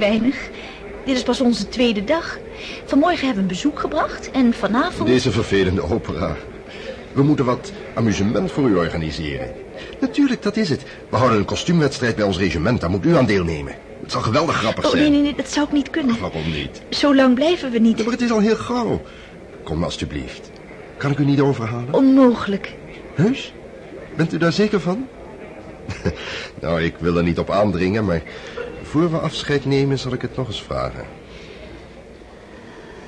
Weinig. Dit is pas onze tweede dag. Vanmorgen hebben we een bezoek gebracht en vanavond... Deze vervelende opera. We moeten wat amusement voor u organiseren. Natuurlijk, dat is het. We houden een kostuumwedstrijd bij ons regiment. Daar moet u aan deelnemen. Het zal geweldig grappig Oh, zijn. nee, nee, nee, dat zou ik niet kunnen. Waarom niet? Zo lang blijven we niet. Maar het is al heel gauw. Kom alstublieft. Kan ik u niet overhalen? Onmogelijk. Heus? Bent u daar zeker van? nou, ik wil er niet op aandringen, maar voor we afscheid nemen zal ik het nog eens vragen.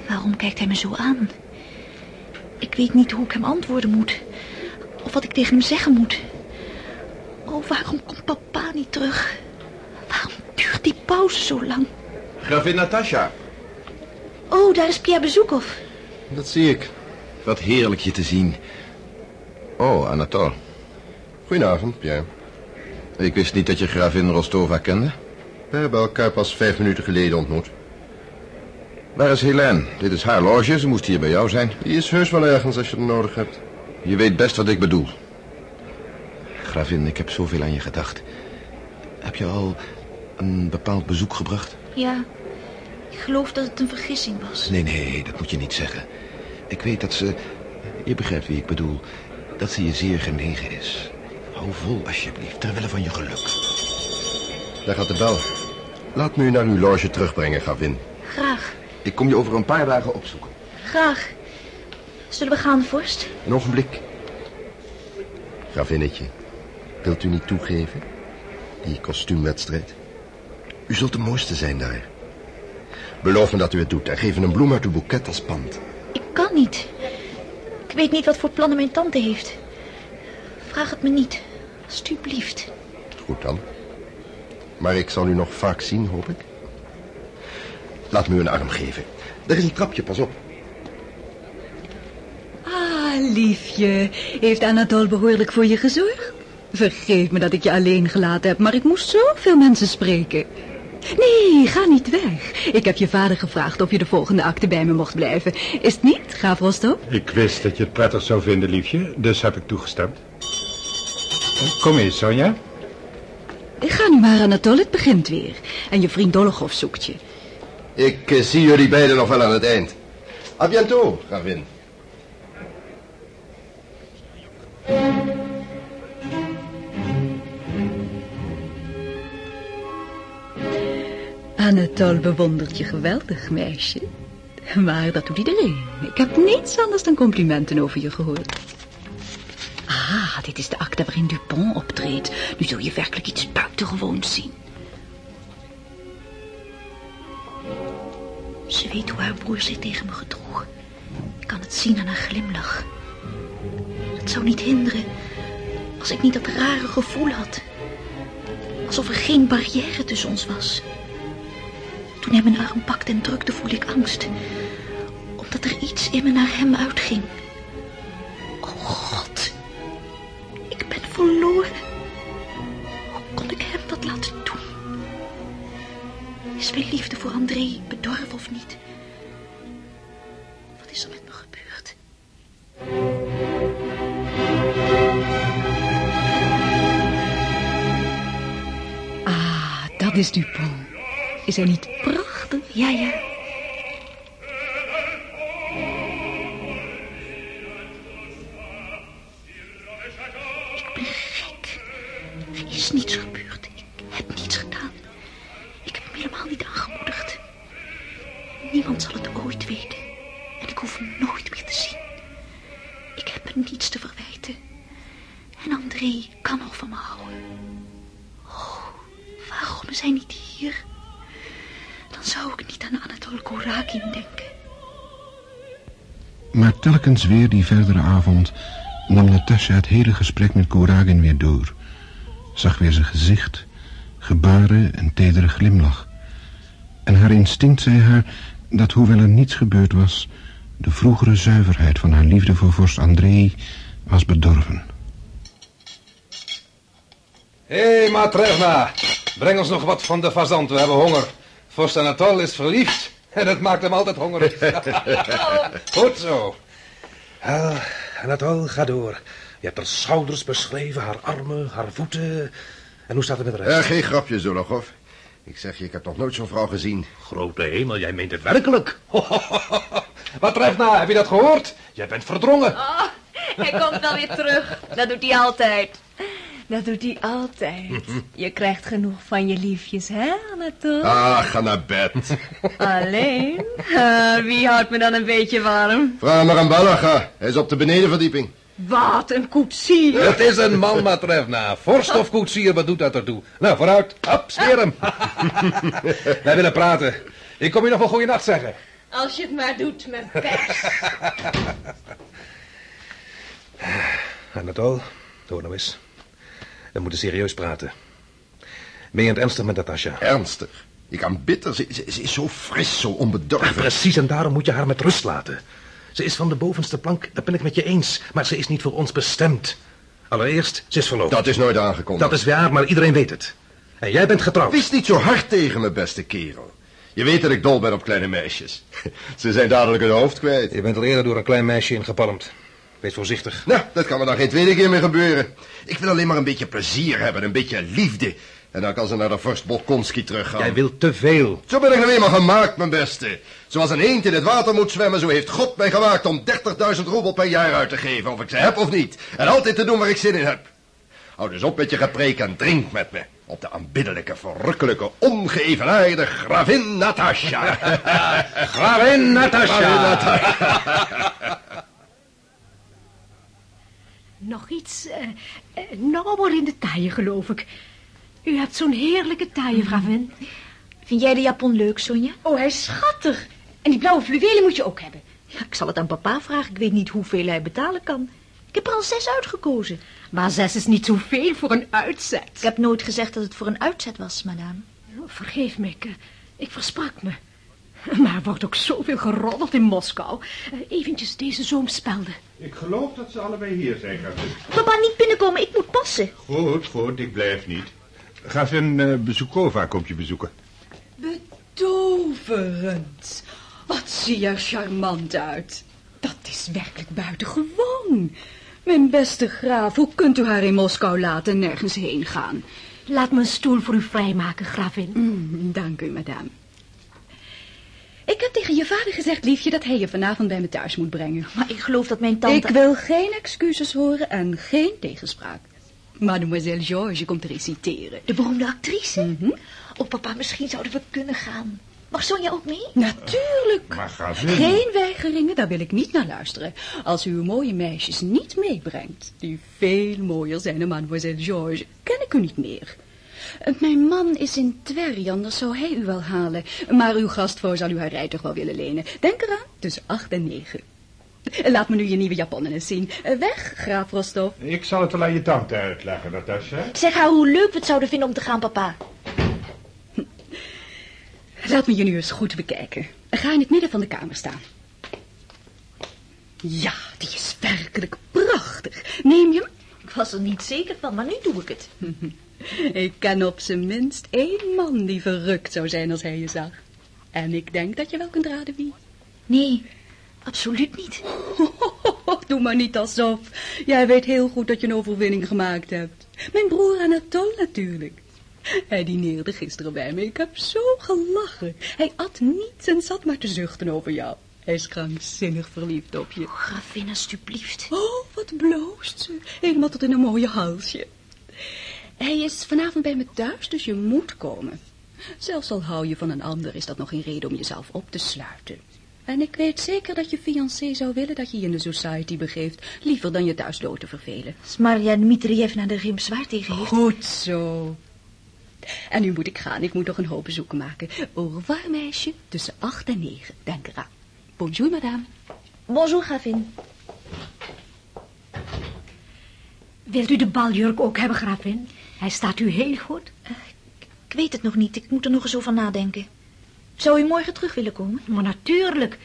Waarom kijkt hij me zo aan? Ik weet niet hoe ik hem antwoorden moet. Of wat ik tegen hem zeggen moet. Oh, waarom komt papa niet terug? Waarom duurt die pauze zo lang? Gravin Natasha. Oh, daar is Pierre Bezoekov. Dat zie ik. Wat heerlijk je te zien. Oh, Anatol. Goedenavond, Pierre. Ik wist niet dat je gravin Rostova kende. We hebben elkaar pas vijf minuten geleden ontmoet. Waar is Helene? Dit is haar loge, ze moest hier bij jou zijn. Die is heus wel ergens als je het nodig hebt. Je weet best wat ik bedoel. Gravin, ik heb zoveel aan je gedacht. Heb je al een bepaald bezoek gebracht? Ja, ik geloof dat het een vergissing was. Nee, nee, dat moet je niet zeggen. Ik weet dat ze... Je begrijpt wie ik bedoel. Dat ze je zeer genegen is. Hou vol, alsjeblieft, terwille van je geluk. Daar gaat de bel. Laat me u naar uw loge terugbrengen, Gavin. Graag, Ik kom je over een paar dagen opzoeken. graag. Zullen we gaan, vorst? Een ogenblik. Gravinnetje, wilt u niet toegeven? Die kostuumwedstrijd. U zult de mooiste zijn daar. Beloof me dat u het doet en geef een bloem uit uw boeket als pand. Ik kan niet. Ik weet niet wat voor plannen mijn tante heeft. Vraag het me niet, alstublieft. Goed dan. Maar ik zal u nog vaak zien, hoop ik. Laat me u een arm geven. Er is een trapje, pas op. Ah, liefje. Heeft Anatol behoorlijk voor je gezorgd? Vergeef me dat ik je alleen gelaten heb, maar ik moest zoveel mensen spreken. Nee, ga niet weg. Ik heb je vader gevraagd of je de volgende akte bij me mocht blijven. Is het niet, graaf Rostov? Ik wist dat je het prettig zou vinden, liefje, dus heb ik toegestemd. Kom eens, Sonja. Ga nu maar, Anatol, het begint weer. En je vriend Dologov zoekt je. Ik eh, zie jullie beiden nog wel aan het eind. A bientôt, Gravin. Anatol bewondert je geweldig, meisje. Maar dat doet iedereen. Ik heb niets anders dan complimenten over je gehoord. Ah, dit is de acte waarin Dupont optreedt. Nu zul je werkelijk iets buitengewoons zien. Ze weet hoe haar broer zich tegen me gedroeg. Ik kan het zien aan haar glimlach. Het zou niet hinderen als ik niet dat rare gevoel had. Alsof er geen barrière tussen ons was. Toen hij mijn arm pakte en drukte, voelde ik angst. Omdat er iets in me naar hem uitging. Oh God, verloren. Hoe kon ik hem dat laten doen? Is mijn liefde voor André bedorven of niet? Wat is er met me gebeurd? Ah, dat is Dupont. Is hij niet prachtig? Ja, ja. Weer die verdere avond nam Natasha het hele gesprek met Koragin weer door. Zag weer zijn gezicht, gebaren en tedere glimlach. En haar instinct zei haar dat hoewel er niets gebeurd was... de vroegere zuiverheid van haar liefde voor vorst André was bedorven. Hé, hey, Matrevna. Breng ons nog wat van de fazant, we hebben honger. Vorst Anatol is verliefd. En dat maakt hem altijd hongerig. Goed zo. Wel, Anatol, ga door. Je hebt haar schouders beschreven, haar armen, haar voeten. En hoe staat het met de rest? Eh, geen grapje, Zologov. Ik zeg je, ik heb nog nooit zo'n vrouw gezien. Grote hemel, jij meent het werkelijk. Wat treft nou, heb je dat gehoord? Jij bent verdrongen. Oh, hij komt wel weer terug. Dat doet hij altijd. Dat doet hij altijd. Je krijgt genoeg van je liefjes, hè, Anatole? Ah, ga naar bed. Alleen? Ah, wie houdt me dan een beetje warm? Vraag maar aan Balaga. Hij is op de benedenverdieping. Wat, een koetsier? Het is een man, Matrevna. Vorst of koetsier, wat doet dat ertoe? Nou, vooruit. Hop, smeer hem. Wij willen praten. Ik kom je nog wel goeienacht zeggen. Als je het maar doet met pers. Anatol, hoor nou eens. We moeten serieus praten. Ben je het ernstig met Natasja? Ernstig. Ik aanbid haar. Ze, ze, ze is zo fris, zo onbedorven. Precies, en daarom moet je haar met rust laten. Ze is van de bovenste plank, dat ben ik met je eens. Maar ze is niet voor ons bestemd. Allereerst, ze is verloofd. Dat is nooit aangekondigd. Dat is waar, maar iedereen weet het. En jij bent getrouwd. Wees niet zo hard tegen me, beste kerel. Je weet dat ik dol ben op kleine meisjes. Ze zijn dadelijk hun hoofd kwijt. Je bent al eerder door een klein meisje ingepalmd. Wees voorzichtig. Nou, dat kan me dan geen tweede keer meer gebeuren. Ik wil alleen maar een beetje plezier hebben, een beetje liefde. En dan kan ze naar de vorst Bolkonski teruggaan. Jij wilt te veel. Zo ben ik nou eenmaal gemaakt, mijn beste. Zoals een eend in het water moet zwemmen, zo heeft God mij gemaakt om 30.000 roebel per jaar uit te geven, of ik ze heb of niet. En altijd te doen waar ik zin in heb. Hou dus op met je gepreek en drink met me. Op de aanbiddelijke, verrukkelijke, ongeëvenaarde gravin. Gravin Natasja. Gravin Natasja. Nog iets uh, uh, nauwer in de taille, geloof ik. U hebt zo'n heerlijke taille, gravin. Vind jij de japon leuk, Sonja? Oh, hij is schattig. En die blauwe fluwelen moet je ook hebben. Ja, ik zal het aan papa vragen. Ik weet niet hoeveel hij betalen kan. Ik heb er al zes uitgekozen. Maar zes is niet zoveel voor een uitzet. Ik heb nooit gezegd dat het voor een uitzet was, madame. Oh, vergeef me, ik, ik versprak me. Maar er wordt ook zoveel geroddeld in Moskou. Uh, eventjes deze zoomspelden. Ik geloof dat ze allebei hier zijn, gravin. Papa, niet binnenkomen. Ik moet passen. Goed, goed. Ik blijf niet. Gravin uh, Bezukova komt je bezoeken. Betoverend. Wat zie je er charmant uit. Dat is werkelijk buitengewoon. Mijn beste graaf, hoe kunt u haar in Moskou laten nergens heen gaan? Laat me een stoel voor u vrijmaken, gravin. Mm, dank u, madame. Ik heb tegen je vader gezegd, liefje, dat hij je vanavond bij me thuis moet brengen. Maar ik geloof dat mijn tante... Ik wil geen excuses horen en geen tegenspraak. Mademoiselle Georges komt reciteren. De beroemde actrice? Mm -hmm. Oh, papa, misschien zouden we kunnen gaan. Mag Sonja ook mee? Natuurlijk. Maar ga Geen weigeringen, daar wil ik niet naar luisteren. Als u uw mooie meisjes niet meebrengt, die veel mooier zijn dan mademoiselle Georges, ken ik u niet meer. Mijn man is in Twerry, anders zou hij u wel halen. Maar uw gastvrouw zal u haar rijtuig wel willen lenen. Denk eraan, tussen acht en negen. Laat me nu je nieuwe japonnen eens zien. Weg, graaf Rostov. Ik zal het wel aan je tante uitleggen, Natasja. Zeg haar hoe leuk we het zouden vinden om te gaan, papa. Laat me je nu eens goed bekijken. Ga in het midden van de kamer staan. Ja, die is werkelijk prachtig. Neem je hem? Ik was er niet zeker van, maar nu doe ik het. Ik ken op zijn minst één man die verrukt zou zijn als hij je zag. En ik denk dat je wel kunt raden wie. Nee, absoluut niet. Doe maar niet alsof. Jij weet heel goed dat je een overwinning gemaakt hebt. Mijn broer Anatol natuurlijk. Hij dineerde gisteren bij me. Ik heb zo gelachen. Hij at niets en zat maar te zuchten over jou. Hij is krankzinnig verliefd op je. Oh, gravin, alstublieft. Oh, wat bloost ze. Helemaal tot in een mooie halsje. Hij is vanavond bij me thuis, dus je moet komen. Zelfs al hou je van een ander, is dat nog geen reden om jezelf op te sluiten. En ik weet zeker dat je fiancé zou willen dat je je in de society begeeft, liever dan je thuis dood te vervelen. Als Maria Dmitrievna er geen bezwaar tegen heeft. Goed zo. En nu moet ik gaan, ik moet nog een hoop bezoeken maken. Au revoir, meisje, tussen acht en negen, denk eraan. Bonjour, madame. Bonjour, gravin. Wilt u de baljurk ook hebben, gravin? Hij staat u heel goed. Uh, ik, weet het nog niet, ik moet er nog eens over nadenken. Zou u morgen terug willen komen? Maar natuurlijk.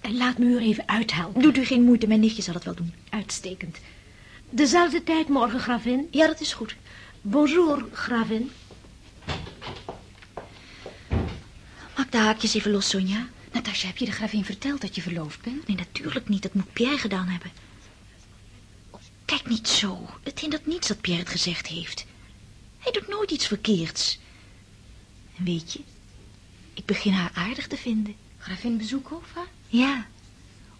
En laat me u er even uithelpen. Doet u geen moeite, mijn nichtje zal het wel doen. Uitstekend. Dezelfde tijd morgen, gravin? Ja, dat is goed. Bonjour, gravin. Maak de haakjes even los, Sonja. Natasja, heb je de gravin verteld dat je verloofd bent? Nee, natuurlijk niet. Dat moet Pierre gedaan hebben. Oh, kijk niet zo. Het hindert niets dat Pierre het gezegd heeft. Hij doet nooit iets verkeerds. En weet je, ik begin haar aardig te vinden. Gravin Bezoekova? Ja,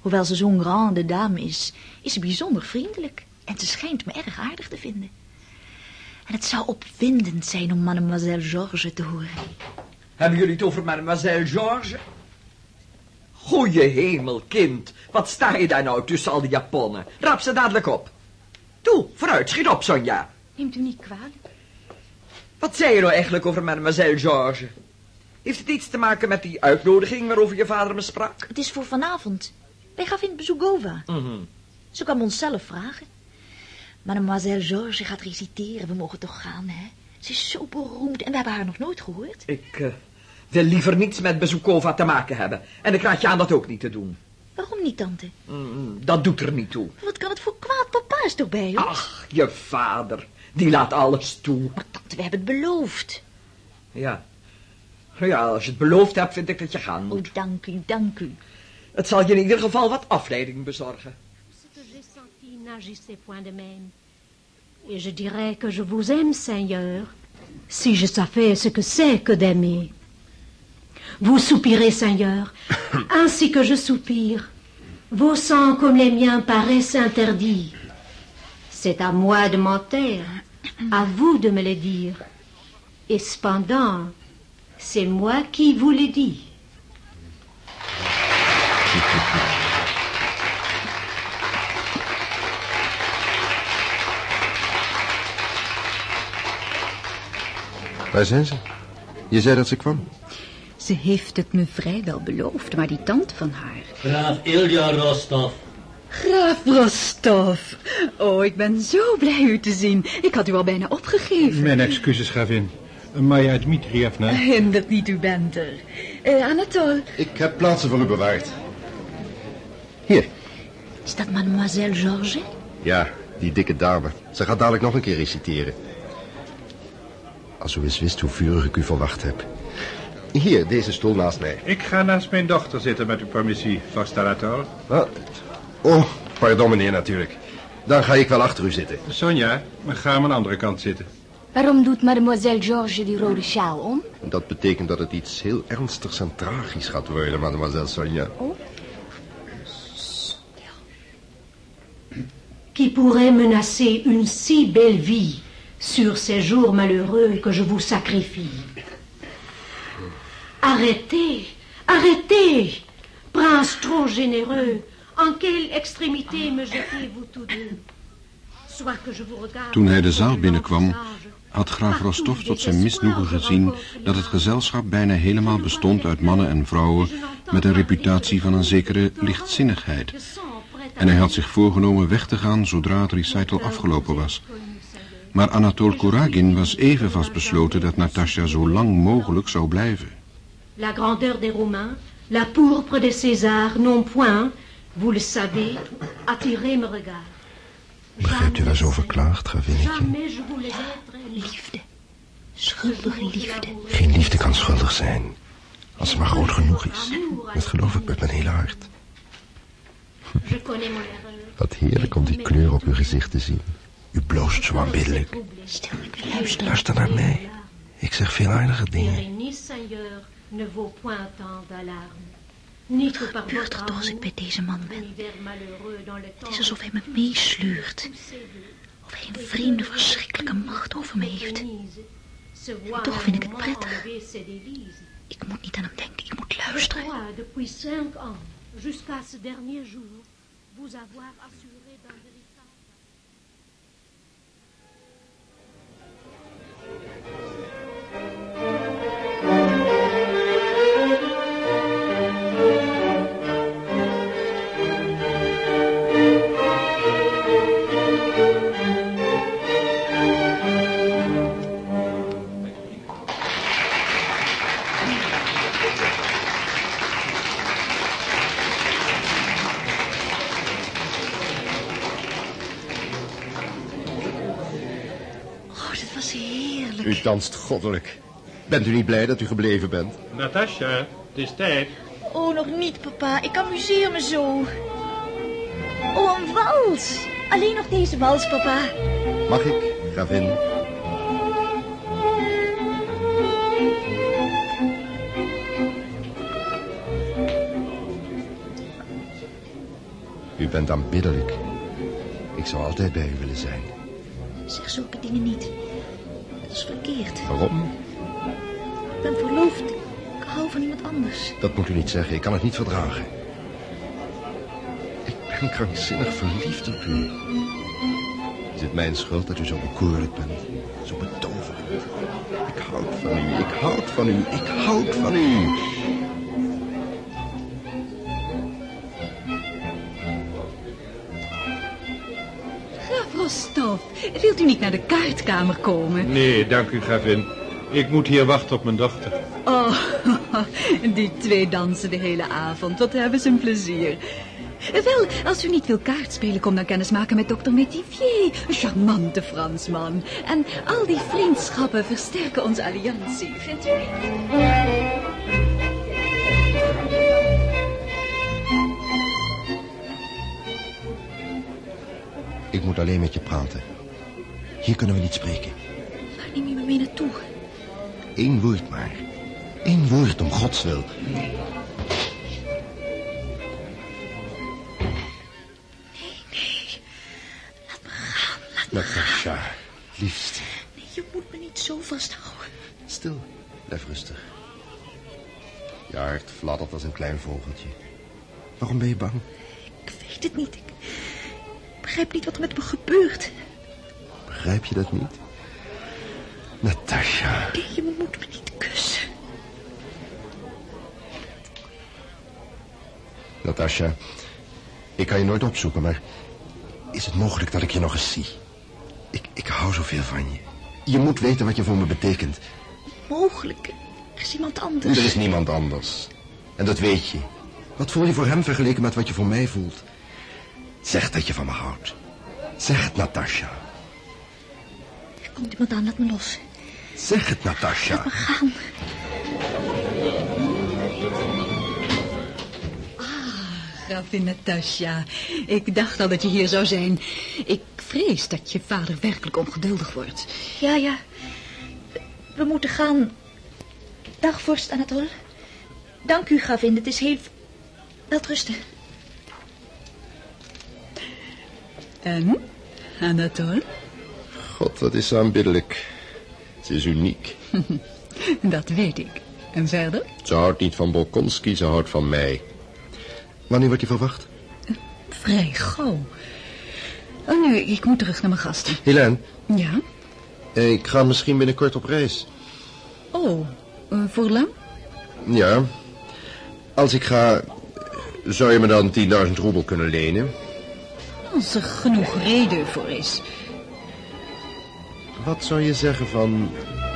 hoewel ze zo'n grande dame is, is ze bijzonder vriendelijk. En ze schijnt me erg aardig te vinden. En het zou opwindend zijn om mademoiselle Georges te horen. Hebben jullie het over mademoiselle Georges? Goeie hemel, kind. Wat sta je daar nou tussen al die japonnen? Rap ze dadelijk op. Toe, vooruit, schiet op, Sonja. Neemt u niet kwalijk. Wat zei je nou eigenlijk over mademoiselle Georges? Heeft het iets te maken met die uitnodiging waarover je vader me sprak? Het is voor vanavond. Wij gaan in Bezugova. Mhm. Ze kan ons zelf vragen. Mademoiselle Georges gaat reciteren. We mogen toch gaan, hè? Ze is zo beroemd en we hebben haar nog nooit gehoord. Ik eh, wil liever niets met Bezukova te maken hebben. En ik raad je aan dat ook niet te doen. Waarom niet, tante? Mm, dat doet er niet toe. Wat kan het voor kwaad? Papa is toch bij ons? Ach, je vader. Die laat alles toe. Maar tante, we hebben het beloofd. Ja. Ja, als je het beloofd hebt, vind ik dat je gaan moet. Oh, dank u, dank u. Het zal je in ieder geval wat afleiding bezorgen. Et je dirais que je vous aime, Seigneur, si je savais ce que c'est que d'aimer. Vous soupirez, Seigneur, ainsi que je soupire. Vos sangs comme les miens paraissent interdits. C'est à moi de m'en taire, à vous de me le dire. Et cependant, c'est moi qui vous le dis. Waar zijn ze? Je zei dat ze kwam. Ze heeft het me vrijwel beloofd, maar die tante van haar... Graaf Ilja Rostov. Graaf Rostov. Oh, ik ben zo blij u te zien. Ik had u al bijna opgegeven. Mijn excuses, gravin. Maya Dmitrievna. Hindert niet, u bent er. Eh, Anatol, Ik heb plaatsen voor u bewaard. Hier. Is dat mademoiselle Georges? Ja, die dikke dame. Ze gaat dadelijk nog een keer reciteren. Als u eens wist hoe vurig ik u verwacht heb. Hier, deze stoel naast mij. Ik ga naast mijn dochter zitten met uw permissie, vastalator. Ah, Oh, pardon meneer natuurlijk. Dan ga ik wel achter u zitten. Sonja, we gaan aan de andere kant zitten. Waarom doet mademoiselle Georges die rode sjaal om? Dat betekent dat het iets heel ernstigs en tragisch gaat worden, mademoiselle Sonja. qui pourrait menacer une si belle vie sur ces jours malheureux que je vous sacrifie. Arrêtez, arrêtez, prince trop généreux, en quelle extrémité me jetez-vous tous deux? Soit que je vous regarde Toen hij de zaal binnenkwam, had graaf Rostov tot zijn misnoegen gezien dat het gezelschap bijna helemaal bestond uit mannen en vrouwen met een reputatie van een zekere lichtzinnigheid. En hij had zich voorgenomen weg te gaan zodra het recital afgelopen was. Maar Anatol Kuragin was even vastbesloten dat Natasha zo lang mogelijk zou blijven. La grandeur des Romains, la pourpre des Césars n'ont point, vous le savez, attiré mes regards. Begrijpt u waar zo verklaagt, gravinnetje? Jamais je voulais être Liefde. Schuldige liefde. Geen liefde kan schuldig zijn. Als ze maar groot genoeg is. Dat geloof ik met mijn hele hart. Je connais mon erreur. Wat heerlijk om die kleur op uw gezicht te zien. U bloost zo aanbiddelijk. Stil, ik wil luisteren. Luister naar mij. Ik zeg veel aardige dingen. Par gebeurt er toch als ik bij deze man ben? Het is alsof hij me meesleurt. Of hij een vreemde, verschrikkelijke macht over me heeft. En toch vind ik het prettig. Ik moet niet aan hem denken, ik moet luisteren. depuis cinq U danst goddelijk. Bent u niet blij dat u gebleven bent? Natasja, het is tijd. Oh, nog niet, papa. Ik amuseer me zo. Oh, een wals. Alleen nog deze wals, papa. Mag ik, gravin? U bent aanbiddelijk. Ik zou altijd bij u willen zijn. Zeg zulke dingen niet. Is verkeerd. Waarom? Ik ben verloofd. Ik hou van iemand anders. Dat moet u niet zeggen. Ik kan het niet verdragen. Ik ben krankzinnig verliefd op u. Is het mijn schuld dat u zo bekoorlijk bent? Zo betoverend? Ik houd van u. Ik houd van u. Ik houd van u. wilt u niet naar de kaartkamer komen? Nee, dank u, gravin. Ik moet hier wachten op mijn dochter. Oh, die twee dansen de hele avond. Wat hebben ze een plezier. Wel, als u niet wil kaartspelen, kom dan kennis maken met dokter Metivier. Een charmante Fransman. En al die vriendschappen versterken onze alliantie, vindt u niet? Ik moet alleen met je praten. Hier kunnen we niet spreken. Waar neem je me mee naartoe? Eén woord maar. Eén woord om Gods wil. Natasha, liefste. Nee, je moet me niet zo vasthouden. Stil, blijf rustig. Je hart fladdert als een klein vogeltje. Waarom ben je bang? Ik weet het niet. Ik begrijp niet wat er met me gebeurt. Begrijp je dat niet? Natasha. Nee, je moet me niet kussen. Natasha, ik kan je nooit opzoeken, maar... is het mogelijk dat ik je nog eens zie? Ik, ik hou zoveel van je. Je moet weten wat je voor me betekent. Mogelijk. Er is iemand anders. Er is niemand anders. En dat weet je. Wat voel je voor hem vergeleken met wat je voor mij voelt? Zeg dat je van me houdt. Zeg het, Natasha. Komt iemand aan, laat me los. Zeg het, Natasha. Laat me gaan. Gravin Natasja, ik dacht al dat je hier zou zijn. Ik vrees dat je vader werkelijk ongeduldig wordt. Ja, ja. We moeten gaan. Dag, vorst Anatol. Dank u, gravin. Het is heel... Welterusten. En, Anatol? God, wat is aanbiddelijk. Ze is uniek. Dat weet ik. En verder? Ze houdt niet van Bolkonski, ze houdt van mij. Wanneer wordt hij verwacht? Vrij gauw. Oh nee, ik moet terug naar mijn gasten. Helene, Ja? eh, ik ga misschien binnenkort op reis. Oh, eh, voor lang? Ja. Als ik ga, zou je me dan 10.000 roebel kunnen lenen? Als er genoeg reden voor is. Wat zou je zeggen van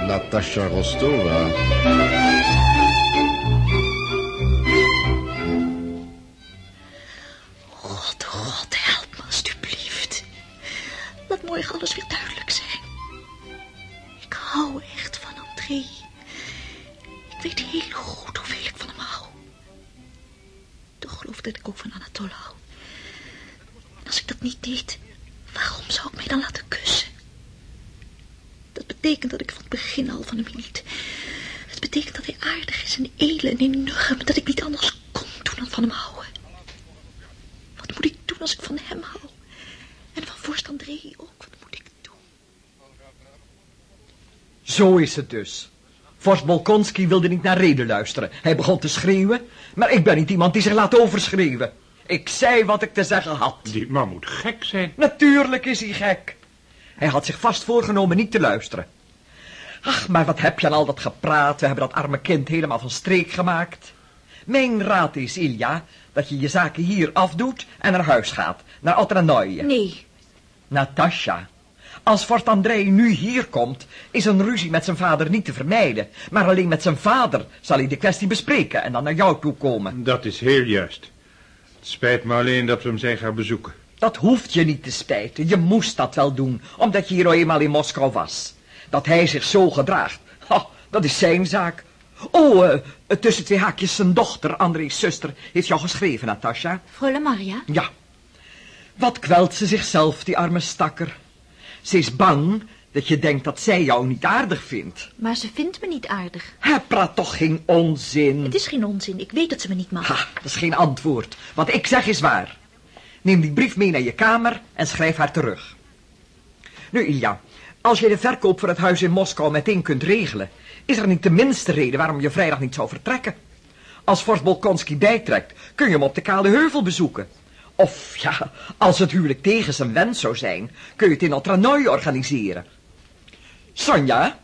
Natasha Rostova? God, God, help me alstublieft. Laat morgen alles weer duidelijk zijn. Ik hou echt van André. Ik weet heel goed hoeveel ik van hem hou. Toch geloof dat ik ook van Anatole hou. En als ik dat niet deed, waarom zou ik mij dan laten kussen? Dat betekent dat ik van het begin al van hem hield. Het betekent dat hij aardig is en edel en enorm. Dat ik niet anders kon doen dan van hem houden. Wat moet ik doen als ik van hem hou? En van vorst André ook. Wat moet ik doen? Zo is het dus. Vorst Bolkonski wilde niet naar reden luisteren. Hij begon te schreeuwen, maar ik ben niet iemand die zich laat overschreeuwen. Ik zei wat ik te zeggen had. Die man moet gek zijn. Natuurlijk is hij gek. Hij had zich vast voorgenomen niet te luisteren. Ach, maar wat heb je aan al dat gepraat? We hebben dat arme kind helemaal van streek gemaakt. Mijn raad is, Ilja, dat je je zaken hier afdoet en naar huis gaat. Naar Otranoje. Nee, Natasha, als Fort André nu hier komt, is een ruzie met zijn vader niet te vermijden. Maar alleen met zijn vader zal hij de kwestie bespreken en dan naar jou toe komen. Dat is heel juist. Het spijt me alleen dat we hem zijn gaan bezoeken. Dat hoeft je niet te spijten. Je moest dat wel doen, omdat je hier eenmaal in Moskou was. Dat hij zich zo gedraagt, ha, dat is zijn zaak. Oh, tussen twee haakjes zijn dochter, André's zuster, heeft jou geschreven, Natasha. Freule Maria. Ja. Wat kwelt ze zichzelf, die arme stakker. Ze is bang dat je denkt dat zij jou niet aardig vindt. Maar ze vindt me niet aardig. Hij praat toch geen onzin. Het is geen onzin. Ik weet dat ze me niet mag. Ha, dat is geen antwoord. Wat ik zeg is waar. Neem die brief mee naar je kamer en schrijf haar terug. Nu, Ilja, als je de verkoop voor het huis in Moskou meteen kunt regelen... is er niet de minste reden waarom je vrijdag niet zou vertrekken. Als vorst Bolkonski bijtrekt, kun je hem op de Kale Heuvel bezoeken. Of ja, als het huwelijk tegen zijn wens zou zijn, kun je het in Altranoi organiseren. Sonja,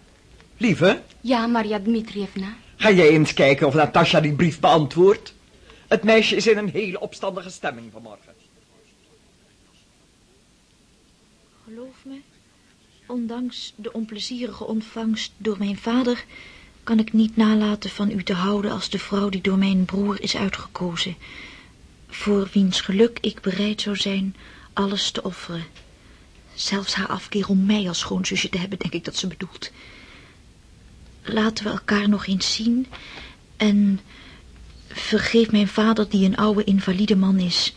lieve, Ja, Maria Dmitrievna. ga jij eens kijken of Natasja die brief beantwoordt? Het meisje is in een hele opstandige stemming vanmorgen. Geloof me, ondanks de onplezierige ontvangst door mijn vader... kan ik niet nalaten van u te houden als de vrouw die door mijn broer is uitgekozen. Voor wiens geluk ik bereid zou zijn alles te offeren. Zelfs haar afkeer om mij als schoonzusje te hebben, denk ik dat ze bedoelt. Laten we elkaar nog eens zien en vergeef mijn vader die een oude invalide man is.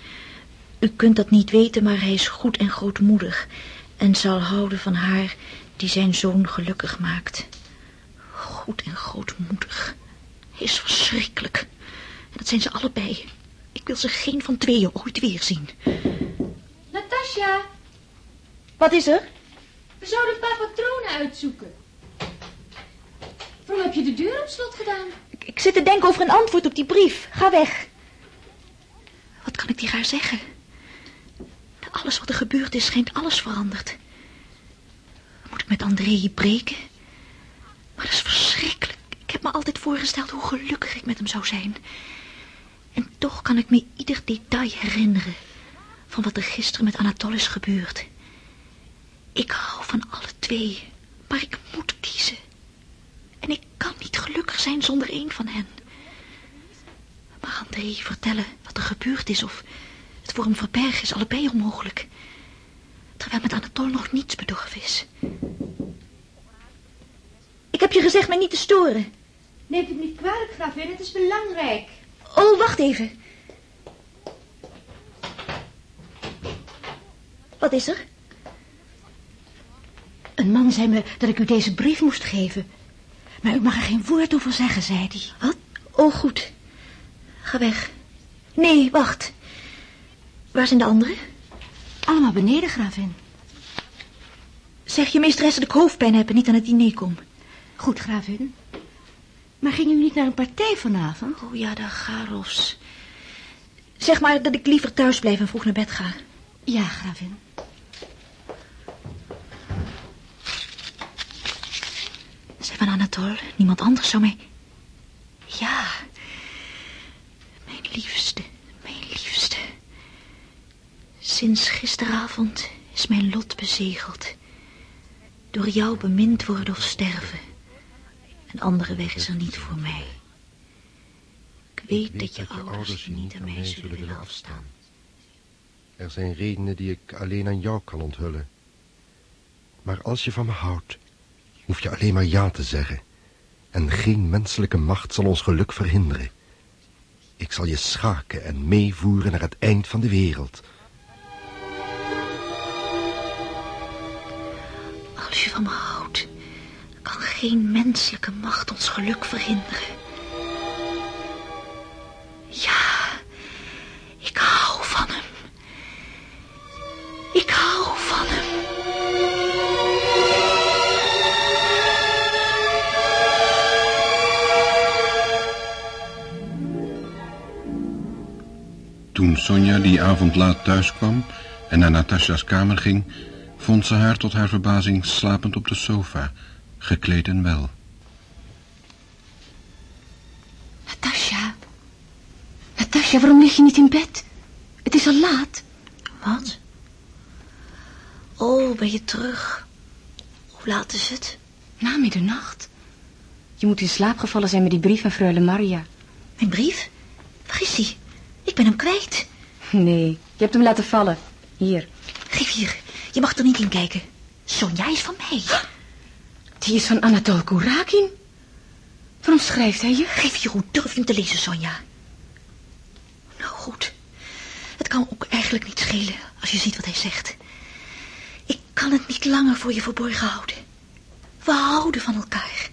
U kunt dat niet weten, maar hij is goed en grootmoedig en zal houden van haar die zijn zoon gelukkig maakt. Goed en grootmoedig. Hij is verschrikkelijk. En dat zijn ze allebei. Ik wil ze geen van tweeën ooit weer zien. Natasja, Wat is er? we zouden een paar patronen uitzoeken. Waarom heb je de deur op slot gedaan? Ik, ik zit te denken over een antwoord op die brief. Ga weg. Wat kan ik tegen haar zeggen? Alles wat er gebeurd is, schijnt alles veranderd. Moet ik met André breken? Maar dat is verschrikkelijk. Ik heb me altijd voorgesteld hoe gelukkig ik met hem zou zijn. En toch kan ik me ieder detail herinneren van wat er gisteren met Anatol is gebeurd. Ik hou van alle twee, maar ik moet kiezen. En ik kan niet gelukkig zijn zonder één van hen. Maar André vertellen wat er gebeurd is of voor hem verbergen is allebei onmogelijk. Terwijl met Anatol nog niets bedorven is. Ik heb je gezegd mij niet te storen. Neemt het niet kwalijk, gravin, het is belangrijk. Oh, wacht even. Wat is er? Een man zei me dat ik u deze brief moest geven. Maar u mag er geen woord over zeggen, zei hij. Wat? Oh, goed. Ga weg. Nee, wacht. Waar zijn de anderen? Allemaal beneden, gravin. Zeg je meesteres dat ik hoofdpijn heb en niet aan het diner kom. Goed, gravin. Maar ging u niet naar een partij vanavond? Oh ja, daar Garofs. Zeg maar dat ik liever thuis blijf en vroeg naar bed ga. Ja, gravin. Zij van Anatol, niemand anders zou mij... Ja, mijn liefste. Sinds gisteravond is mijn lot bezegeld. Door jou bemind worden of sterven. Een andere weg is er niet voor mij. Ik weet dat je ouders je niet aan mij zullen willen afstaan. Er zijn redenen die ik alleen aan jou kan onthullen. Maar als je van me houdt, hoef je alleen maar ja te zeggen. En geen menselijke macht zal ons geluk verhinderen. Ik zal je schaken en meevoeren naar het eind van de wereld. Als je van me houdt, kan geen menselijke macht ons geluk verhinderen. Ja, ik hou van hem. Ik hou van hem. Toen Sonja die avond laat thuis kwam en naar Natasja's kamer ging, vond ze haar tot haar verbazing slapend op de sofa, gekleed en wel. Natasja. Natasja, waarom lig je niet in bed? Het is al laat. Wat? Oh, ben je terug? Hoe laat is het? Na middernacht. Je moet in slaap gevallen zijn met die brief van freule Maria. Mijn brief? Waar is die? Ik ben hem kwijt. Nee, je hebt hem laten vallen. Hier. Geef hier. Je mag er niet in kijken. Sonja is van mij. Die is van Anatol Kourakin. Waarom schrijft hij je? Geef hier, hoe durf je hem te lezen, Sonja? Nou goed. Het kan ook eigenlijk niet schelen als je ziet wat hij zegt. Ik kan het niet langer voor je verborgen houden. We houden van elkaar.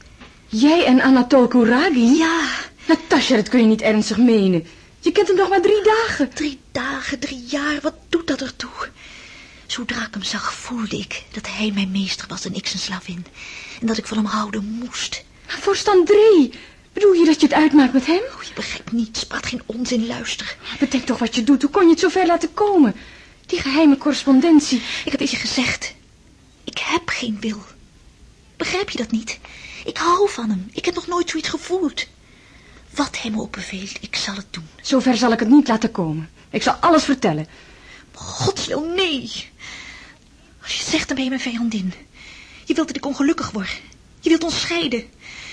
Jij en Anatol Kouragin? Ja. Natasja, dat kun je niet ernstig menen. Je kent hem nog maar drie dagen. Drie dagen, drie jaar, wat doet dat ertoe? Zodra ik hem zag, voelde ik dat hij mijn meester was en ik zijn slavin. En dat ik van hem houden moest. Vorst André, bedoel je dat je het uitmaakt met hem? Oh, je begrijpt niets, praat geen onzin, luister. Bedenk toch wat je doet, hoe kon je het zo ver laten komen? Die geheime correspondentie. Ik heb het je gezegd. Ik heb geen wil. Begrijp je dat niet? Ik hou van hem. Ik heb nog nooit zoiets gevoeld. Wat me ook beveelt, ik zal het doen. Zover zal ik het niet laten komen. Ik zal alles vertellen. Godswil, nee. Als je zegt, dan ben je mijn vijandin. Je wilt dat ik ongelukkig word. Je wilt ons scheiden.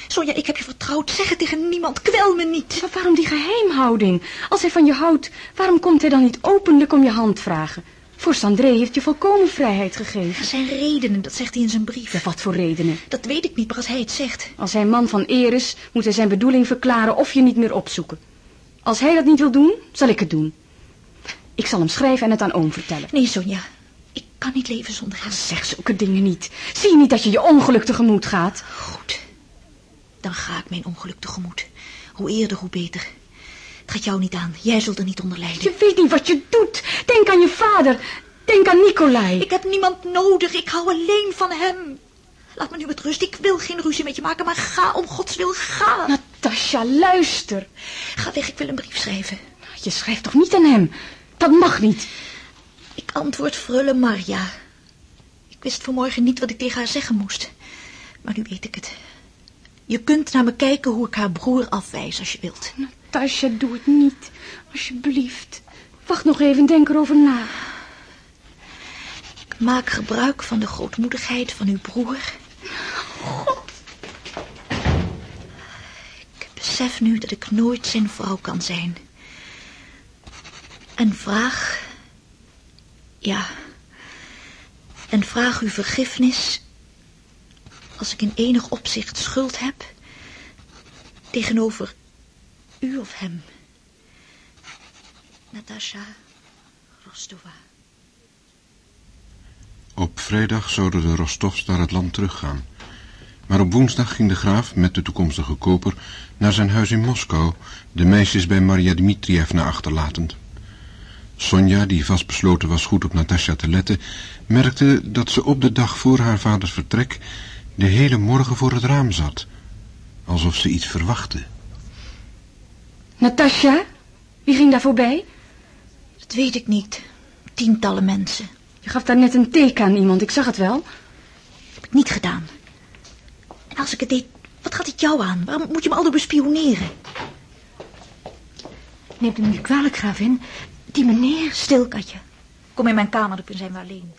Sonja, ik heb je vertrouwd. Zeg het tegen niemand. Kwel me niet. Maar waarom die geheimhouding? Als hij van je houdt, waarom komt hij dan niet openlijk om je hand vragen? Vorst André heeft je volkomen vrijheid gegeven. Er zijn redenen, dat zegt hij in zijn brief. Ja, wat voor redenen? Dat weet ik niet, maar als hij het zegt. Als hij man van eer is, moet hij zijn bedoeling verklaren of je niet meer opzoeken. Als hij dat niet wil doen, zal ik het doen. Ik zal hem schrijven en het aan oom vertellen. Nee, Sonja. Ik kan niet leven zonder hem. Zeg zulke dingen niet. Zie je niet dat je je ongeluk tegemoet gaat? Goed. Dan ga ik mijn ongeluk tegemoet. Hoe eerder, hoe beter. Het gaat jou niet aan. Jij zult er niet onder lijden. Je weet niet wat je doet. Denk aan je vader. Denk aan Nicolai. Ik heb niemand nodig. Ik hou alleen van hem. Laat me nu met rust. Ik wil geen ruzie met je maken, maar ga om Gods wil, ga. Natasja, luister. Ga weg, ik wil een brief schrijven. Je schrijft toch niet aan hem? Dat mag niet. Ik antwoord frulle Marja. Ik wist vanmorgen niet wat ik tegen haar zeggen moest. Maar nu weet ik het. Je kunt naar me kijken hoe ik haar broer afwijs als je wilt. Natasja, doe het niet. Alsjeblieft. Wacht nog even, denk erover na. Ik maak gebruik van de grootmoedigheid van uw broer. Ik besef nu dat ik nooit zijn vrouw kan zijn. En vraag... Ja... En vraag u vergiffenis... als ik in enig opzicht schuld heb... tegenover u of hem. Natasha Rostova. Op vrijdag zouden de Rostovs naar het land teruggaan. Maar op woensdag ging de graaf met de toekomstige koper naar zijn huis in Moskou, de meisjes bij Maria Dmitrievna achterlatend. Sonja, die vastbesloten was goed op Natasja te letten, merkte dat ze op de dag voor haar vaders vertrek de hele morgen voor het raam zat, alsof ze iets verwachtte. Natasja, wie ging daar voorbij? Dat weet ik niet. Tientallen mensen. Je gaf daar net een teken aan iemand, ik zag het wel. Heb ik niet gedaan. En als ik het deed, wat gaat het jou aan? Waarom moet je me altijd bespioneren? Neemt u me niet kwalijk, gravin. Die meneer... Stil, Katje. Kom in mijn kamer, dan zijn we alleen.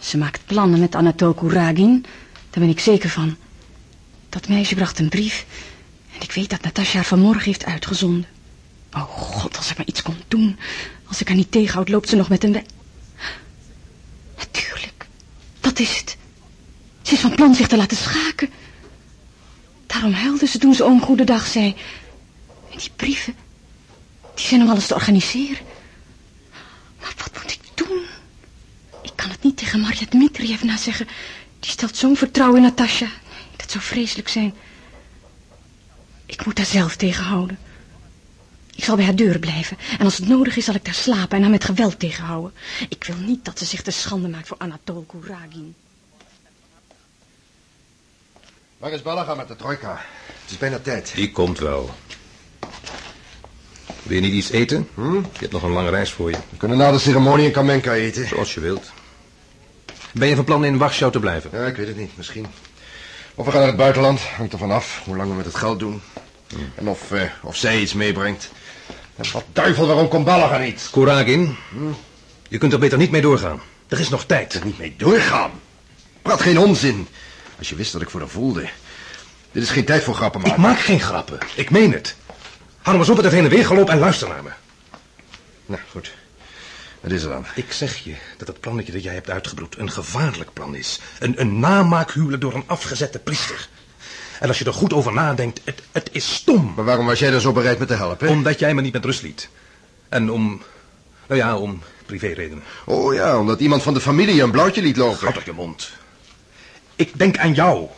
Ze maakt plannen met Anatol Kouragin. Daar ben ik zeker van. Dat meisje bracht een brief. En ik weet dat Natasja haar vanmorgen heeft uitgezonden. Oh god, als ik maar iets kon doen. Als ik haar niet tegenhoud, loopt ze nog met een. Natuurlijk, dat is het. Ze is van plan zich te laten schaken. Daarom huilde ze toen ze oom goedendag zei. Die brieven, die zijn om alles te organiseren. Maar wat moet ik doen? Ik kan het niet tegen Marja Dmitrievna zeggen. Die stelt zo'n vertrouwen in Natasja. Nee, dat zou vreselijk zijn. Ik moet haar zelf tegenhouden. Ik zal bij haar deur blijven. En als het nodig is, zal ik daar slapen en haar met geweld tegenhouden. Ik wil niet dat ze zich te schande maakt voor Anatol Kouragin. Waar is Balaga met de trojka? Het is bijna tijd. Die komt wel. Wil je niet iets eten? Hm? Je hebt nog een lange reis voor je. We kunnen na de ceremonie in Kamenka eten. Zoals je wilt. Ben je van plan in Warschau te blijven? Ja, ik weet het niet. Misschien. Of we gaan naar het buitenland. Hangt ervan af hoe lang we met het geld doen. En of, eh, of zij iets meebrengt. En wat duivel, waarom komt Balaga niet? Kouragin, je kunt er beter niet mee doorgaan. Er is nog tijd. Er niet mee doorgaan. Praat geen onzin. Als je wist dat ik voor haar voelde. Dit is geen tijd voor grappen maken. Ik maak geen grappen. Ik meen het. Hou nou eens op met het heen en weer geloop en luister naar me. Nou, goed. Wat is er dan? Ik zeg je dat het plannetje dat jij hebt uitgebroed een gevaarlijk plan is. Een, een namaakhuwelijk door een afgezette priester. En als je er goed over nadenkt, het, het is stom. Maar waarom was jij dan zo bereid me te helpen? Omdat jij me niet met rust liet. En om, nou ja, om privéredenen. Oh ja, omdat iemand van de familie een blauwtje liet lopen. Houd toch je mond. Ik denk aan jou.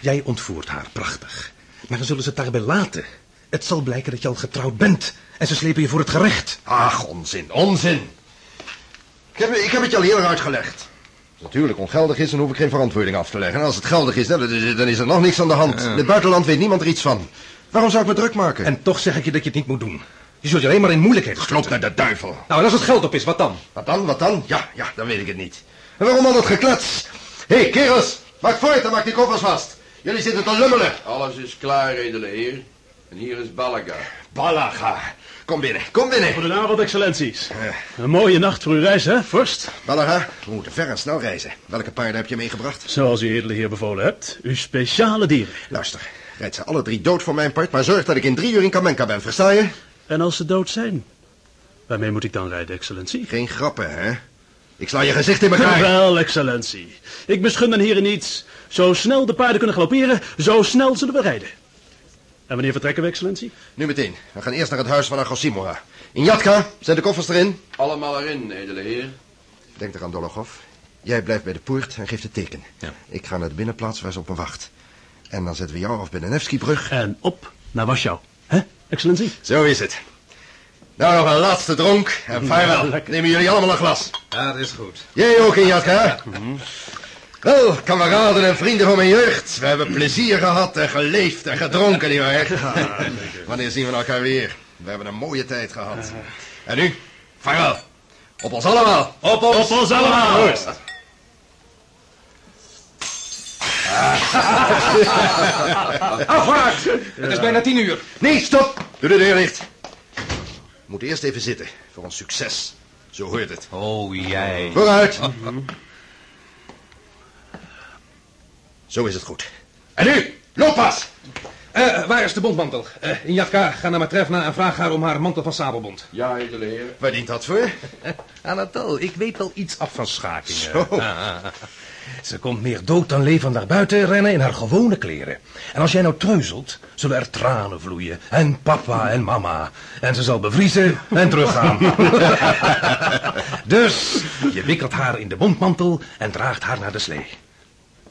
Jij ontvoert haar, prachtig. Maar dan zullen ze het daarbij laten. Het zal blijken dat je al getrouwd bent. En ze slepen je voor het gerecht. Ach, onzin, onzin. Ik heb, ik heb het je al eerder uitgelegd. Als het natuurlijk ongeldig is, dan hoef ik geen verantwoording af te leggen. En als het geldig is, dan, dan is er nog niks aan de hand. In het buitenland weet niemand er iets van. Waarom zou ik me druk maken? En toch zeg ik je dat je het niet moet doen. Je zult je alleen maar in moeilijkheden Klopt naar de duivel. Nou, en als het geld op is, wat dan? Wat dan, wat dan? Ja, ja, dan weet ik het niet. En waarom al dat geklets? Hé, hey, kerels, maak voort en maak die koffers vast. Jullie zitten te lummelen. Alles is klaar, edele heer. En hier is Balaga. Balaga. Kom binnen, kom binnen. Goedenavond, excellenties. Een mooie nacht voor uw reis, hè, vorst? Balaga, we moeten ver en snel reizen. Welke paarden heb je meegebracht? Zoals u edele heer bevolen hebt. Uw speciale dieren. Luister, rijd ze alle drie dood voor mijn part, maar zorg dat ik in drie uur in Kamenka ben, versta je? En als ze dood zijn? Waarmee moet ik dan rijden, excellentie? Geen grappen, hè? Ik sla je gezicht in elkaar. Wel, excellentie. Ik beschun den heren niets. Zo snel de paarden kunnen galopperen, zo snel zullen we rijden. En wanneer vertrekken we, excellentie? Nu meteen. We gaan eerst naar het huis van Agosimora. In Jatka, zijn de koffers erin? Allemaal erin, edele heer. Denk eraan, Dologov. Jij blijft bij de poort en geeft het teken. Ja. Ik ga naar de binnenplaats waar ze op me wacht. En dan zetten we jou af bij de Nevski-brug. En op naar Warschau. Hè, excellentie? Zo is het. Nou, nog een laatste dronk. En vaarwel. Nemen jullie allemaal een glas. Ja, dat is goed. Jij ook in Jatka? Wel, kameraden en vrienden van mijn jeugd. We hebben plezier gehad en geleefd en gedronken, nietwaar? Wanneer zien we elkaar weer? We hebben een mooie tijd gehad. En nu, vaarwel. Op ons allemaal. Op ons, Op ons allemaal. Proost. Afwacht! Het is bijna tien uur. Nee, stop. Doe de deur dicht. We moeten eerst even zitten voor ons succes. Zo hoort het. Oh, jij. Vooruit. Zo is het goed. En nu, loop pas. Eh, waar is de bondmantel? Eh, in Jatka, ga naar Matrevna en vraag haar om haar mantel van sabelbond. Ja, edele heer. Waar dient dat voor? Anatol, ik weet wel iets af van schakingen. Zo. Ah, ah, ah. Ze komt meer dood dan levend naar buiten rennen in haar gewone kleren. En als jij nou treuzelt, zullen er tranen vloeien. En papa en mama. En ze zal bevriezen en teruggaan. dus, je wikkelt haar in de bondmantel en draagt haar naar de slee.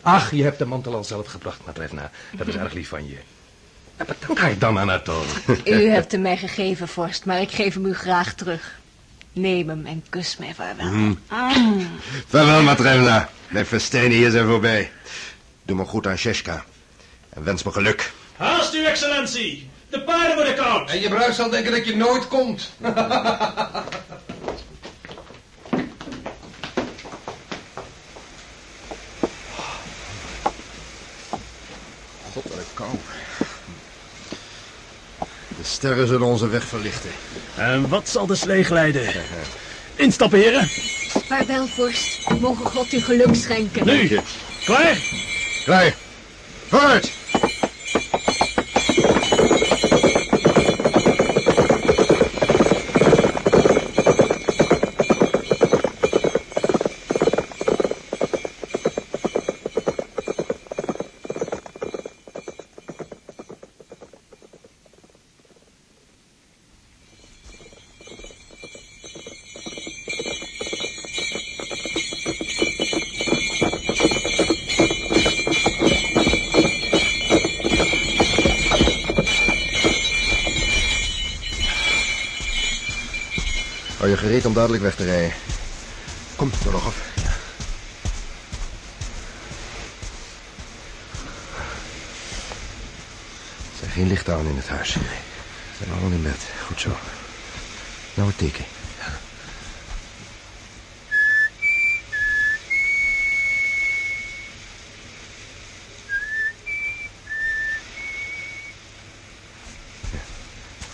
Ach, je hebt de mantel al zelf gebracht, Matrevna. Dat is erg lief van je. Ja, Bedank haar dan, Anatol. U hebt hem mij gegeven, vorst, maar ik geef hem u graag terug. Neem hem en kus mij vaarwel. Ah. Vaarwel, Matrevna. Mijn festijnen hier zijn voorbij. Doe me goed aan Sheshka. En wens me geluk. Haast u, excellentie. De paarden worden koud. En je bruid zal denken dat je nooit komt. Kou. De sterren zullen onze weg verlichten. En wat zal de slee glijden? Instappen, heren. Vaarwel, vorst. Mogen God u geluk schenken. Nu. Klaar? Klaar. Vooruit. Gereed om dadelijk weg te rijden. Kom, Dologov. Er zijn geen lichten aan in het huis. Ze zijn allemaal in bed. Goed zo. Nou, het teken. Ja,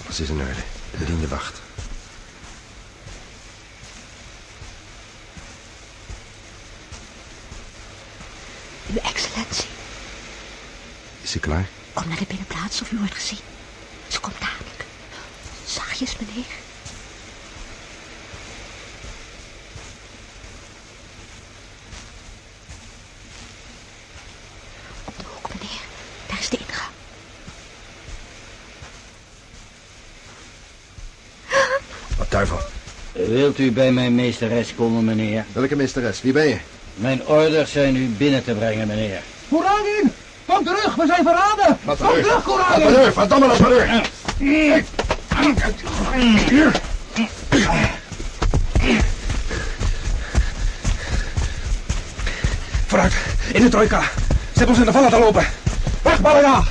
alles is in orde. De bediende wacht. Uw excellentie, Is ze klaar? kom naar de wordt gezien. Ze komt dadelijk. Zachtjes, meneer. Op de hoek, meneer. Daar is de ingang. Wat duivel? Wilt u bij mijn meesteres komen, meneer? Welke meesteres? Wie ben je? Mijn orders zijn u binnen te brengen, meneer. Hoerangin, kom terug. terug, we zijn verraden! Wat Kom terug, Wat Courage! deur, verdomme dat deur. Vooruit, in de trojka. Zet ons in de val laten lopen. Weg, Balaga!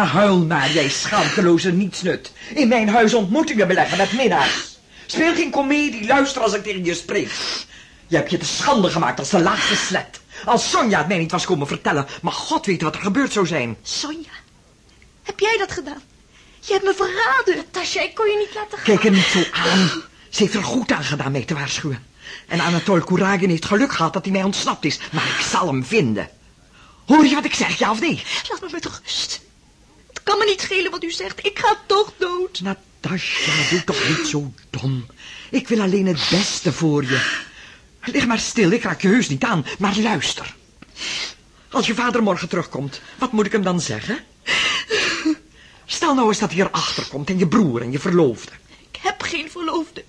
Ja, huil maar, jij schaamteloze nietsnut. In mijn huis ontmoetingen beleggen met minnaars. Speel geen komedie, luister als ik tegen je spreek. Je hebt je te schande gemaakt als de laatste slet. Als Sonja het mij niet was komen vertellen, maar God weet wat er gebeurd zou zijn. Sonja, heb jij dat gedaan? Je hebt me verraden. Natasja, ik kon je niet laten gaan. Kijk er niet zo aan. Ze heeft er goed aan gedaan mij te waarschuwen. En Anatol Kouragin heeft geluk gehad dat hij mij ontsnapt is. Maar ik zal hem vinden. Hoor je wat ik zeg, ja of nee? Laat me met rust. Kan me niet schelen wat u zegt. Ik ga toch dood. Natasja, doe toch niet zo dom. Ik wil alleen het beste voor je. Lig maar stil, ik raak je heus niet aan. Maar luister. Als je vader morgen terugkomt, wat moet ik hem dan zeggen? Stel nou eens dat hij erachter komt en je broer en je verloofde. Ik heb geen verloofde.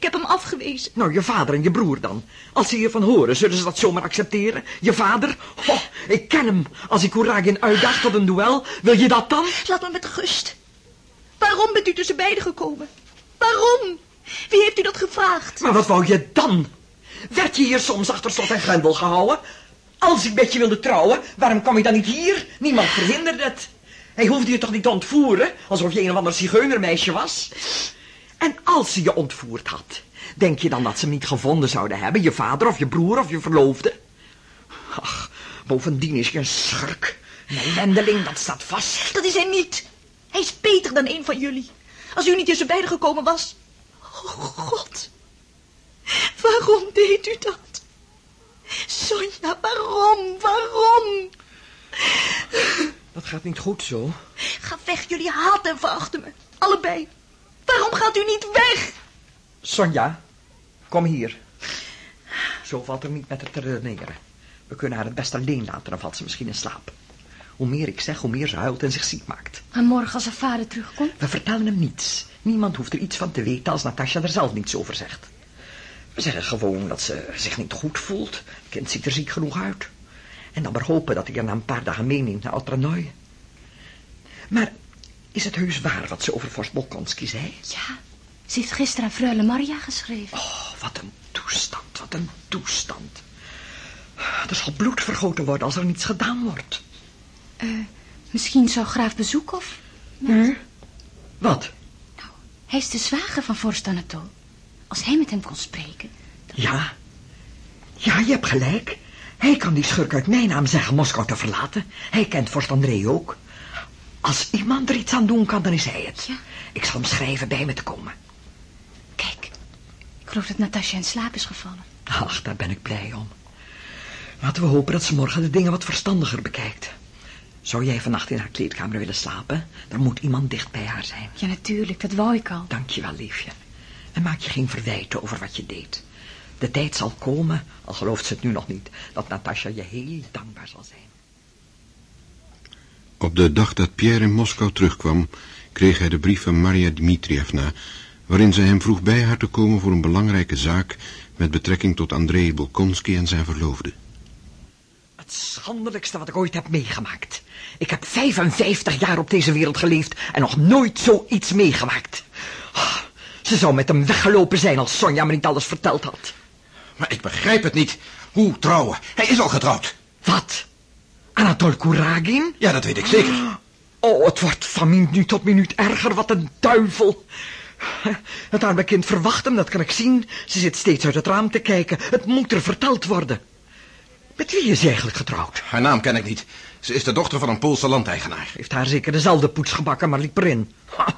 Ik heb hem afgewezen. Nou, je vader en je broer dan. Als ze hiervan horen, zullen ze dat zomaar accepteren? Je vader? Oh, ik ken hem. Als ik Kouragin uitdaag tot een duel, wil je dat dan? Laat me met rust. Waarom bent u tussen beiden gekomen? Waarom? Wie heeft u dat gevraagd? Maar wat wou je dan? Werd je hier soms achter slot en grendel gehouden? Als ik met je wilde trouwen, waarom kwam je dan niet hier? Niemand verhinderde het. Hij hoefde je toch niet te ontvoeren, alsof je een of ander zigeunermeisje was? En als ze je ontvoerd had, denk je dan dat ze hem niet gevonden zouden hebben? Je vader of je broer of je verloofde? Ach, bovendien is je een schurk. Een ellendeling, dat staat vast. Dat is hij niet. Hij is beter dan een van jullie. Als u niet tussen beiden gekomen was. Oh, God. Waarom deed u dat? Sonja, waarom? Waarom? Dat gaat niet goed zo. Ga weg, jullie haten en verachten me. Allebei. Waarom gaat u niet weg? Sonja, kom hier. Zo valt er niet met haar te redeneren. We kunnen haar het best alleen laten, dan valt ze misschien in slaap. Hoe meer ik zeg, hoe meer ze huilt en zich ziek maakt. Maar morgen als haar vader terugkomt? We vertellen hem niets. Niemand hoeft er iets van te weten als Natasja er zelf niets over zegt. We zeggen gewoon dat ze zich niet goed voelt. Het kind ziet er ziek genoeg uit. En dan maar hopen dat hij er na een paar dagen meeneemt naar Altranoi. Maar is het heus waar wat ze over Vorst Bolkonski zei? Ja, ze heeft gisteren aan Freule Maria geschreven. Oh, wat een toestand, wat een toestand. Er zal bloed vergoten worden als er niets gedaan wordt. Eh, misschien zou graaf Bezoekov... Hm? Wat? Hij is de zwager van vorst Anatol. Als hij met hem kon spreken... Ja. Ja, je hebt gelijk. Hij kan die schurk uit mijn naam zeggen Moskou te verlaten. Hij kent vorst André ook. Als iemand er iets aan doen kan, dan is hij het. Ja. Ik zal hem schrijven bij me te komen. Kijk, ik geloof dat Natasja in slaap is gevallen. Ach, daar ben ik blij om. Laten we hopen dat ze morgen de dingen wat verstandiger bekijkt. Zou jij vannacht in haar kleedkamer willen slapen? Dan moet iemand dicht bij haar zijn. Ja, natuurlijk, dat wou ik al. Dank je wel, liefje. En maak je geen verwijten over wat je deed. De tijd zal komen, al gelooft ze het nu nog niet, dat Natasja je heel dankbaar zal zijn. Op de dag dat Pierre in Moskou terugkwam, kreeg hij de brief van Maria Dmitrievna, waarin zij hem vroeg bij haar te komen voor een belangrijke zaak met betrekking tot Andrei Bolkonski en zijn verloofde. Het schandelijkste wat ik ooit heb meegemaakt. Ik heb 55 jaar op deze wereld geleefd en nog nooit zoiets meegemaakt. Ah, Ze zou met hem weggelopen zijn als Sonja me niet alles verteld had. Maar ik begrijp het niet. Hoe trouwen? Hij is al getrouwd. Wat? Anatol Kouragin? Ja, dat weet ik zeker. Oh, het wordt van minuut tot minuut erger. Wat een duivel. Het arme kind verwacht hem, dat kan ik zien. Ze zit steeds uit het raam te kijken. Het moet er verteld worden. Met wie is hij eigenlijk getrouwd? Haar naam ken ik niet. Ze is de dochter van een Poolse landeigenaar. Heeft haar zeker dezelfde poets gebakken, maar liep erin. Ha,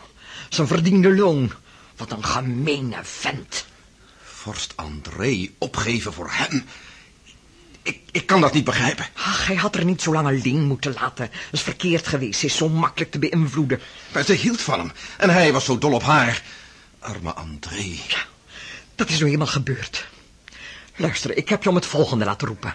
zijn verdiende loon. Wat een gemene vent. Vorst André opgeven voor hem. Ik, ik kan dat niet begrijpen. Ach, hij had er niet zo lang alleen moeten laten. Dat is verkeerd geweest. Ze is zo makkelijk te beïnvloeden. Maar ze hield van hem. En hij was zo dol op haar. Arme André. Dat is nu eenmaal gebeurd. Luister, ik heb je om het volgende laten roepen.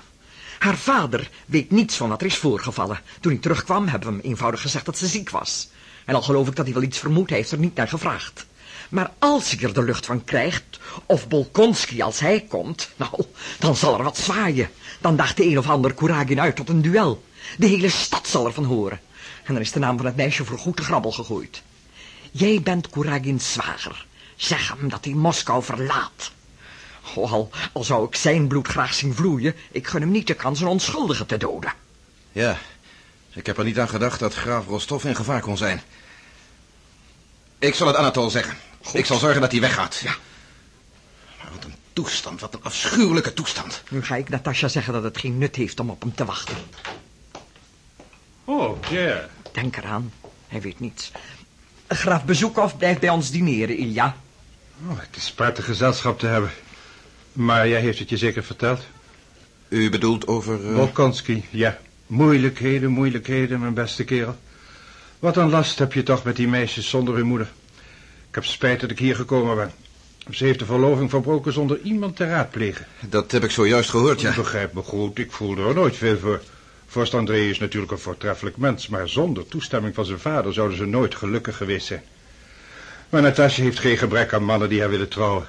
Haar vader weet niets van wat er is voorgevallen. Toen hij terugkwam, hebben we hem eenvoudig gezegd dat ze ziek was. En al geloof ik dat hij wel iets vermoed, hij heeft er niet naar gevraagd. Maar als ik er de lucht van krijg, of Bolkonski als hij komt, nou, dan zal er wat zwaaien. Dan daagt de een of ander Kuragin uit tot een duel. De hele stad zal ervan horen. En dan is de naam van het meisje voor goed te grabbel gegooid. Jij bent Kuragins zwager. Zeg hem dat hij Moskou verlaat. Oh, al, al zou ik zijn bloed graag zien vloeien, ik gun hem niet de kans een onschuldige te doden. Ja, ik heb er niet aan gedacht dat graaf Rostov in gevaar kon zijn. Ik zal het Anatol zeggen. Ik zal zorgen dat hij weggaat. Ja. Maar wat een toestand, wat een afschuwelijke toestand. Nu ga ik Natasja zeggen dat het geen nut heeft om op hem te wachten. Oh, Pierre. Denk eraan, hij weet niets. Graaf Bezoekhoff blijft bij ons dineren, Ilja. Oh, het is prettig gezelschap te hebben. Maar jij heeft het je zeker verteld? U bedoelt over... Uh... Bolkonski, ja. Moeilijkheden, moeilijkheden, mijn beste kerel. Wat een last heb je toch met die meisjes zonder hun moeder. Ik heb spijt dat ik hier gekomen ben. Ze heeft de verloving verbroken zonder iemand te raadplegen. Dat heb ik zojuist gehoord, ja. Ik begrijp me goed, ik voelde er nooit veel voor. Vorst André is natuurlijk een voortreffelijk mens... maar zonder toestemming van zijn vader zouden ze nooit gelukkig geweest zijn. Maar Natasja heeft geen gebrek aan mannen die haar willen trouwen.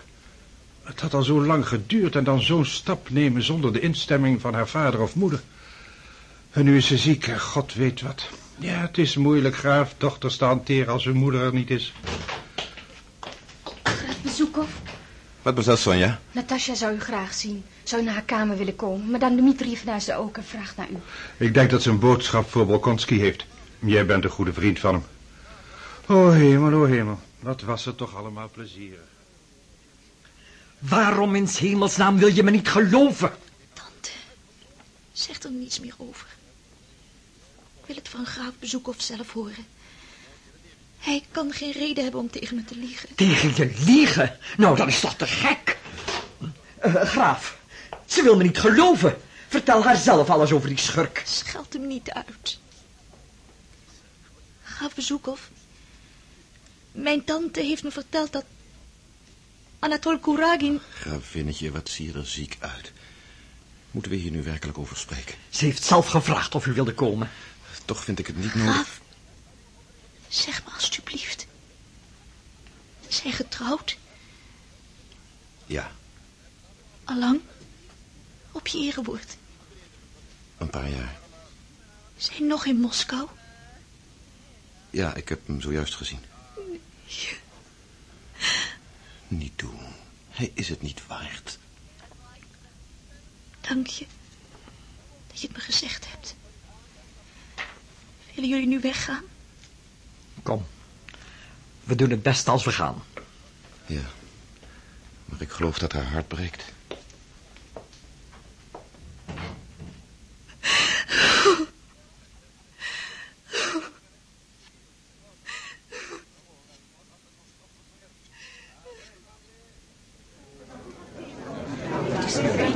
Het had al zo lang geduurd en dan zo'n stap nemen zonder de instemming van haar vader of moeder. En nu is ze ziek en god weet wat. Ja, het is moeilijk, graaf, dochters te hanteren als hun moeder er niet is. Wat betreft Sonja? Natasja zou u graag zien. Zou u naar haar kamer willen komen. Madame Dmitrievna is er ook en vraagt naar u. Ik denk dat ze een boodschap voor Bolkonski heeft. Jij bent een goede vriend van hem. O hemel, o hemel. Wat was het toch allemaal plezierig. Waarom in 's hemelsnaam wil je me niet geloven? Zeg er niets meer over. Ik wil het van graaf Bezoekhoff zelf horen. Hij kan geen reden hebben om tegen me te liegen. Tegen je liegen? Nou, dat is toch te gek. Eh, graaf, ze wil me niet geloven. Vertel haar zelf alles over die schurk. Scheld hem niet uit. Graaf Bezoekhoff. Mijn tante heeft me verteld dat... Anatol Kuragin... Gravinnetje, wat zie je er ziek uit. Moeten we hier nu werkelijk over spreken? Ze heeft zelf gevraagd of u wilde komen. Toch vind ik het niet nodig. Graaf, zeg me alstublieft. Zij getrouwd? Ja, Allang? Op je erewoord. een paar jaar. Zij nog in Moskou? Ja, ik heb hem zojuist gezien. Niet doen. Hij is het niet waard. Dank je dat je het me gezegd hebt. Willen jullie nu weggaan? Kom, we doen het best als we gaan. Ja, maar ik geloof dat haar hart breekt.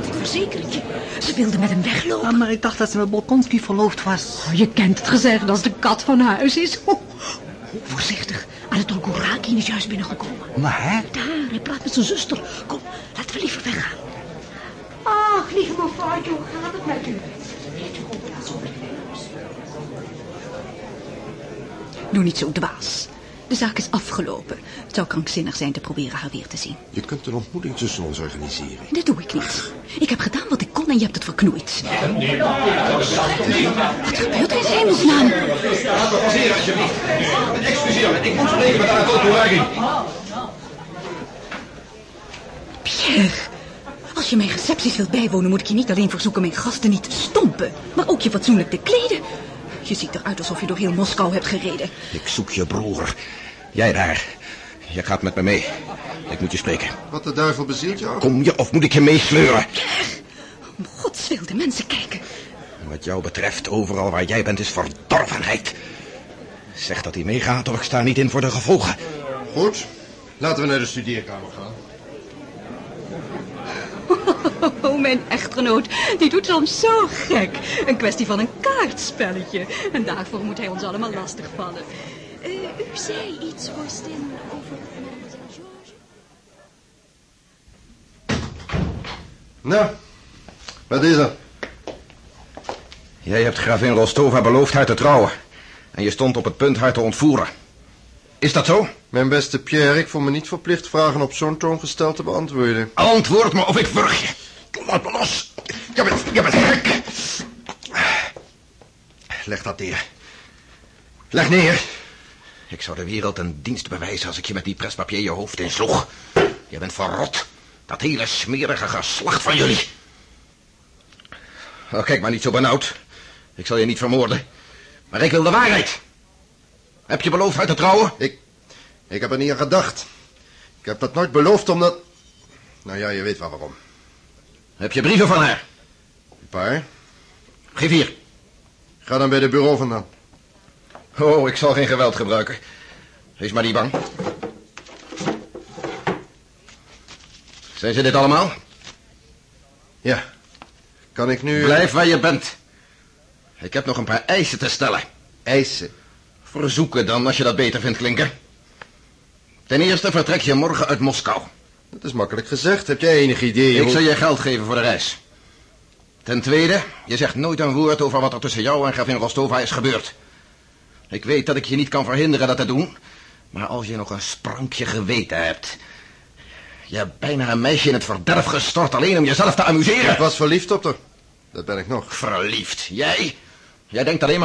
Ik verzeker het je. Ze wilde met hem weglopen. Ah, maar ik dacht dat ze met Bolkonski verloofd was. Oh, je kent het gezegd als de kat van huis is. Voorzichtig. Anatol Gorakin is juist binnengekomen. Maar hè? Daar, hij praat met zijn zuster. Kom, laten we liever weggaan. Ach, lieve mevrouwtje, hoe gaat het met u? Doe niet zo dwaas. De zaak is afgelopen. Het zou krankzinnig zijn te proberen haar weer te zien. Je kunt een ontmoeting tussen ons organiseren. Dat doe ik niet. Ik heb gedaan wat ik kon en je hebt het verknoeid. Wat gebeurt in hemelsnaam? Excuseer alsjeblieft. Excuseer, ik moet spreken met Anatol Kuragin. Pierre, als je mijn recepties wilt bijwonen... moet ik je niet alleen verzoeken mijn gasten niet te stompen... maar ook je fatsoenlijk te kleden. Je ziet eruit alsof je door heel Moskou hebt gereden. Ik zoek je broer. Jij daar. Je gaat met me mee. Ik moet je spreken. Wat de duivel bezielt jou? Kom je of moet ik je meesleuren? Om gods wil, de mensen kijken. Wat jou betreft, overal waar jij bent is verdorvenheid. Zeg dat hij meegaat of ik sta niet in voor de gevolgen. Goed, laten we naar de studeerkamer gaan. Oh, mijn echtgenoot, die doet soms zo gek. Een kwestie van een kaartspelletje. En daarvoor moet hij ons allemaal lastigvallen. Eh, u zei iets, vorstin, over George. Nou, wat is er? Jij hebt gravin Rostova beloofd haar te trouwen. En je stond op het punt haar te ontvoeren. Is dat zo? Mijn beste Pierre, ik voel me niet verplicht vragen op zo'n toon gesteld te beantwoorden. Antwoord me of ik wurg je. Laat me los. Je bent, je bent gek. Leg dat neer. Leg neer. Ik zou de wereld een dienst bewijzen als ik je met die prespapier je hoofd insloeg. Je bent verrot. Dat hele smerige geslacht van jullie. Oh, kijk maar niet zo benauwd. Ik zal je niet vermoorden. Maar ik wil de waarheid. Heb je beloofd haar te trouwen? Ik, ik heb er niet aan gedacht. Ik heb dat nooit beloofd omdat... Nou ja, je weet wel waarom. Heb je brieven van haar? Een paar. Geef hier. Ga dan bij de bureau vandaan. Oh, ik zal geen geweld gebruiken. Wees maar niet bang. Zijn ze dit allemaal? Ja. Kan ik nu... Blijf waar je bent. Ik heb nog een paar eisen te stellen. Eisen? Verzoeken dan, als je dat beter vindt klinken. Ten eerste vertrek je morgen uit Moskou. Dat is makkelijk gezegd. Heb jij enig idee? Ik hoe- zal je geld geven voor de reis. Ten tweede, je zegt nooit een woord over wat er tussen jou en gravin Rostova is gebeurd. Ik weet dat ik je niet kan verhinderen dat te doen. Maar als je nog een sprankje geweten hebt... Je hebt bijna een meisje in het verderf gestort alleen om jezelf te amuseren. Ik was verliefd op haar. Dat ben ik nog. Verliefd? Jij? Jij denkt alleen maar...